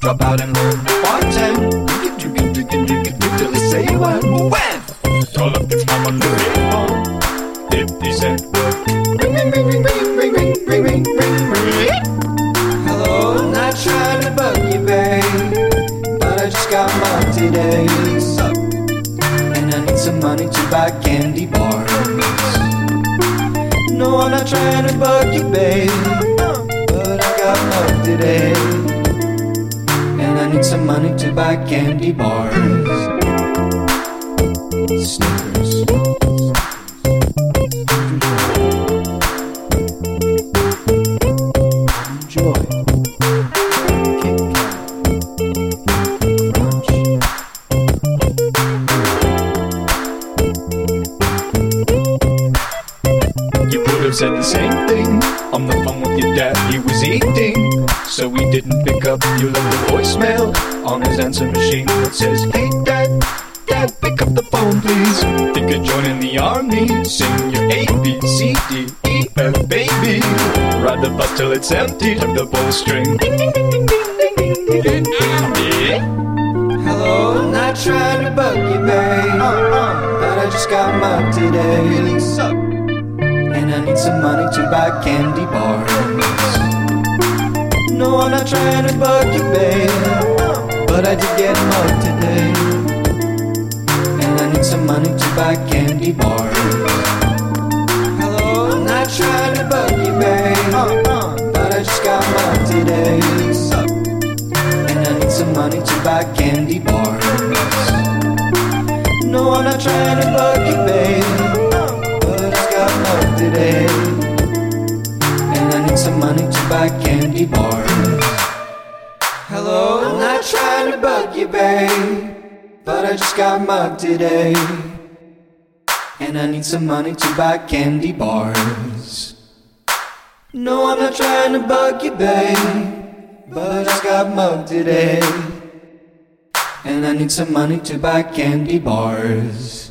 Drop out and learn bartend. Till they say when, when. Call up your mom on the phone. Fifty cent. Ring, ring, ring, ring, ring, ring, ring, ring, ring, ring, ring. Hello, I'm not trying to bug you, babe. But I just got mugged today. And I need some money to buy candy bars. No, I'm not trying to bug you, babe. But I got mugged today. Some money to buy candy bars. Snickers. said the same thing on the phone with your dad. He was eating, so he didn't pick up your little voicemail on his answer machine that says, Hey Dad, Dad, pick up the phone, please. Think of joining the army, sing your A B C D E F baby. Ride the bus till it's empty, tug the bowstring. Ding. Hello, not trying to bug you, babe, uh, uh, but I just got mugged today. Feeling suck candy bars. No, I'm not trying to bug you, babe. But I did get mugged today. And I need some money to buy candy bars. Hello, I'm not trying to bug you, babe. But I just got mugged today. And I need some money to buy candy bars. No, I'm not trying to bug you, babe. Some money to buy candy bars. Hello, I'm not trying to bug you, babe. But I just got mugged today. And I need some money to buy candy bars. No, I'm not trying to bug you, babe. But I just got mugged today. And I need some money to buy candy bars.